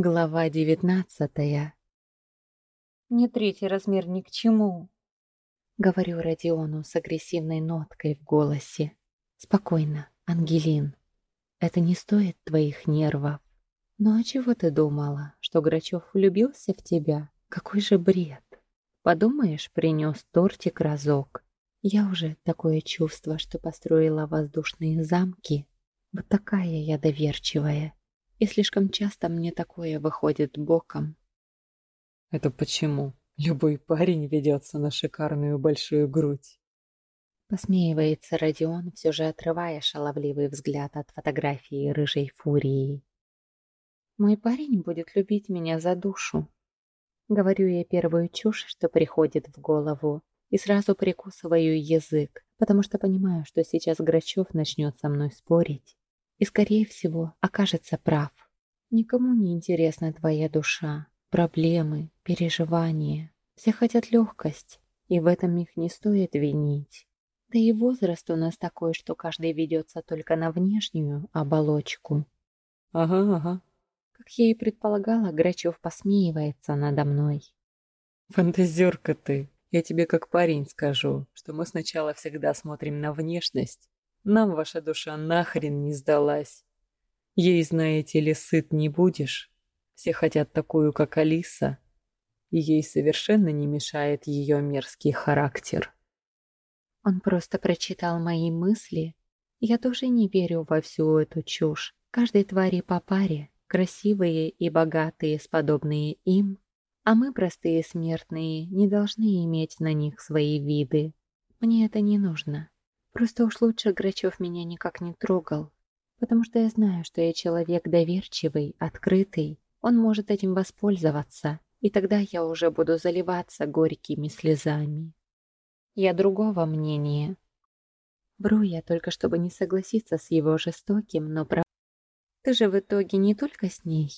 Глава девятнадцатая. «Не третий размер ни к чему», — говорю Родиону с агрессивной ноткой в голосе. «Спокойно, Ангелин. Это не стоит твоих нервов. Ну а чего ты думала, что Грачев влюбился в тебя? Какой же бред! Подумаешь, принес тортик разок. Я уже такое чувство, что построила воздушные замки. Вот такая я доверчивая. И слишком часто мне такое выходит боком. Это почему? Любой парень ведется на шикарную большую грудь. Посмеивается Родион, все же отрывая шаловливый взгляд от фотографии рыжей фурии. Мой парень будет любить меня за душу. Говорю я первую чушь, что приходит в голову, и сразу прикусываю язык, потому что понимаю, что сейчас Грачев начнет со мной спорить и, скорее всего, окажется прав. Никому не интересна твоя душа, проблемы, переживания. Все хотят легкость, и в этом их не стоит винить. Да и возраст у нас такой, что каждый ведется только на внешнюю оболочку. Ага, ага. Как я и предполагала, Грачев посмеивается надо мной. Фантазерка ты. Я тебе как парень скажу, что мы сначала всегда смотрим на внешность, нам ваша душа нахрен не сдалась. Ей, знаете ли, сыт не будешь. Все хотят такую, как Алиса. И ей совершенно не мешает ее мерзкий характер. Он просто прочитал мои мысли. Я тоже не верю во всю эту чушь. Каждой твари по паре, красивые и богатые, сподобные им, а мы, простые смертные, не должны иметь на них свои виды. Мне это не нужно. Просто уж лучше Грачев меня никак не трогал, потому что я знаю, что я человек доверчивый, открытый. Он может этим воспользоваться, и тогда я уже буду заливаться горькими слезами. Я другого мнения. Вру я только, чтобы не согласиться с его жестоким, но прав... Ты же в итоге не только с ней.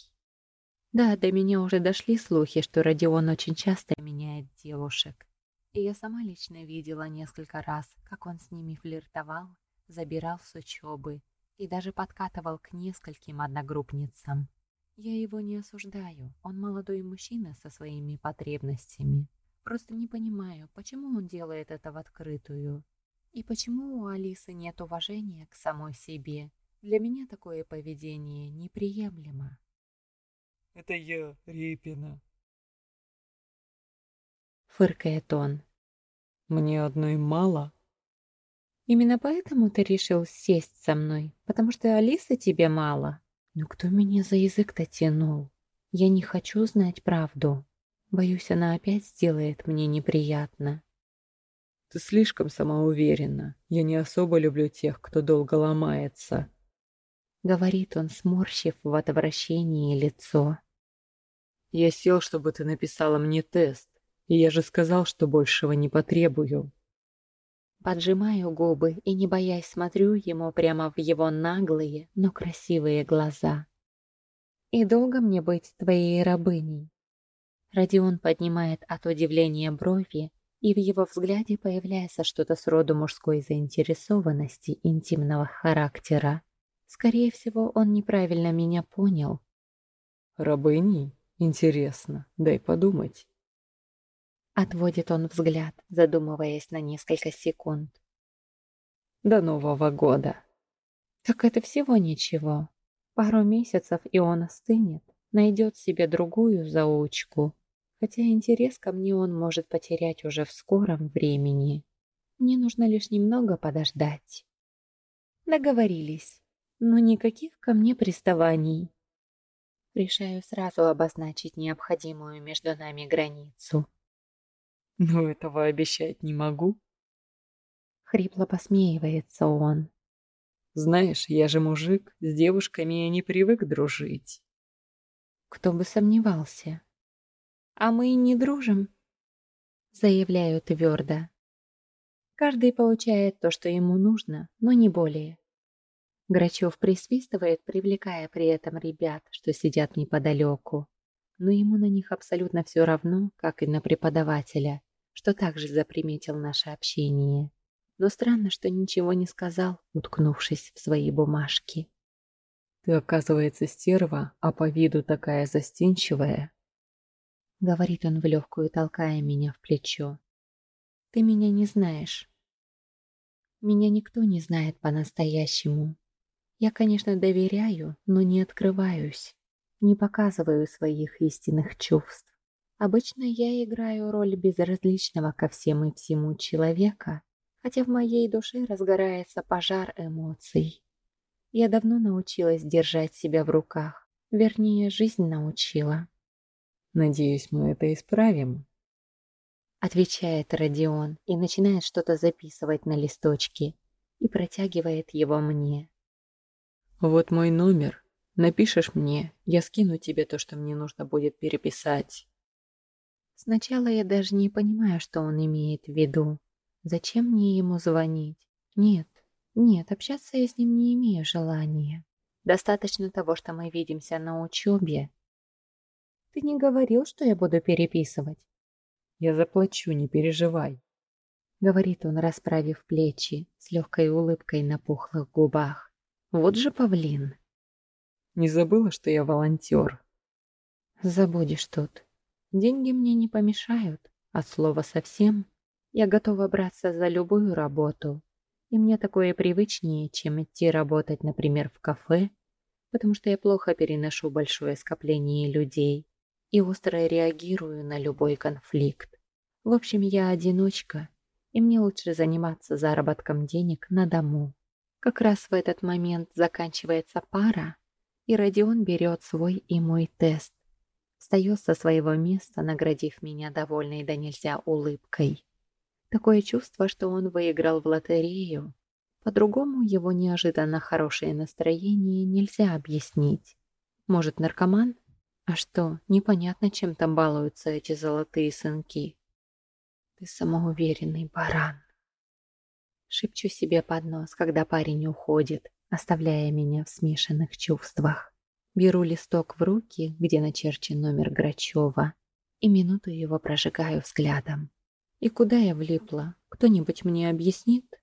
Да, до меня уже дошли слухи, что Родион очень часто меняет девушек. И я сама лично видела несколько раз, как он с ними флиртовал, забирал с учебы и даже подкатывал к нескольким одногруппницам. Я его не осуждаю, он молодой мужчина со своими потребностями. Просто не понимаю, почему он делает это в открытую. И почему у Алисы нет уважения к самой себе. Для меня такое поведение неприемлемо. «Это я, Репина», фыркает он. Мне одной мало. Именно поэтому ты решил сесть со мной, потому что Алисы тебе мало. Но кто меня за язык-то тянул? Я не хочу знать правду. Боюсь, она опять сделает мне неприятно. Ты слишком самоуверена. Я не особо люблю тех, кто долго ломается. Говорит он, сморщив в отвращении лицо. Я сел, чтобы ты написала мне тест. И я же сказал, что большего не потребую. Поджимаю губы и, не боясь, смотрю ему прямо в его наглые, но красивые глаза. «И долго мне быть твоей рабыней?» Родион поднимает от удивления брови, и в его взгляде появляется что-то сроду мужской заинтересованности интимного характера. Скорее всего, он неправильно меня понял. «Рабыней? Интересно, дай подумать». Отводит он взгляд, задумываясь на несколько секунд. До Нового года. Так это всего ничего. Пару месяцев, и он остынет, найдет себе другую заучку. Хотя интерес ко мне он может потерять уже в скором времени. Мне нужно лишь немного подождать. Договорились. Но никаких ко мне приставаний. Решаю сразу обозначить необходимую между нами границу. Но этого обещать не могу. Хрипло посмеивается он. Знаешь, я же мужик, с девушками я не привык дружить. Кто бы сомневался. А мы и не дружим, заявляю твердо. Каждый получает то, что ему нужно, но не более. Грачев присвистывает, привлекая при этом ребят, что сидят неподалеку. Но ему на них абсолютно все равно, как и на преподавателя что также заприметил наше общение. Но странно, что ничего не сказал, уткнувшись в свои бумажки. «Ты оказывается, стерва, а по виду такая застенчивая. Говорит он в легкую, толкая меня в плечо. Ты меня не знаешь. Меня никто не знает по-настоящему. Я, конечно, доверяю, но не открываюсь. Не показываю своих истинных чувств. Обычно я играю роль безразличного ко всем и всему человека, хотя в моей душе разгорается пожар эмоций. Я давно научилась держать себя в руках. Вернее, жизнь научила. «Надеюсь, мы это исправим», Отвечает Родион и начинает что-то записывать на листочке и протягивает его мне. «Вот мой номер. Напишешь мне, я скину тебе то, что мне нужно будет переписать». Сначала я даже не понимаю, что он имеет в виду. Зачем мне ему звонить? Нет, нет, общаться я с ним не имею желания. Достаточно того, что мы видимся на учебе. Ты не говорил, что я буду переписывать? Я заплачу, не переживай. Говорит он, расправив плечи, с легкой улыбкой на пухлых губах. Вот же павлин. Не забыла, что я волонтер? Забудешь тут. Деньги мне не помешают, от слова совсем. Я готова браться за любую работу. И мне такое привычнее, чем идти работать, например, в кафе, потому что я плохо переношу большое скопление людей и остро реагирую на любой конфликт. В общем, я одиночка, и мне лучше заниматься заработком денег на дому. Как раз в этот момент заканчивается пара, и Родион берет свой и мой тест. Встает со своего места, наградив меня довольной да нельзя улыбкой. Такое чувство, что он выиграл в лотерею. По-другому его неожиданно хорошее настроение нельзя объяснить. Может, наркоман? А что, непонятно, чем там балуются эти золотые сынки. Ты самоуверенный баран. Шепчу себе под нос, когда парень уходит, оставляя меня в смешанных чувствах. Беру листок в руки, где начерчен номер Грачева, и минуту его прожигаю взглядом. И куда я влипла? Кто-нибудь мне объяснит?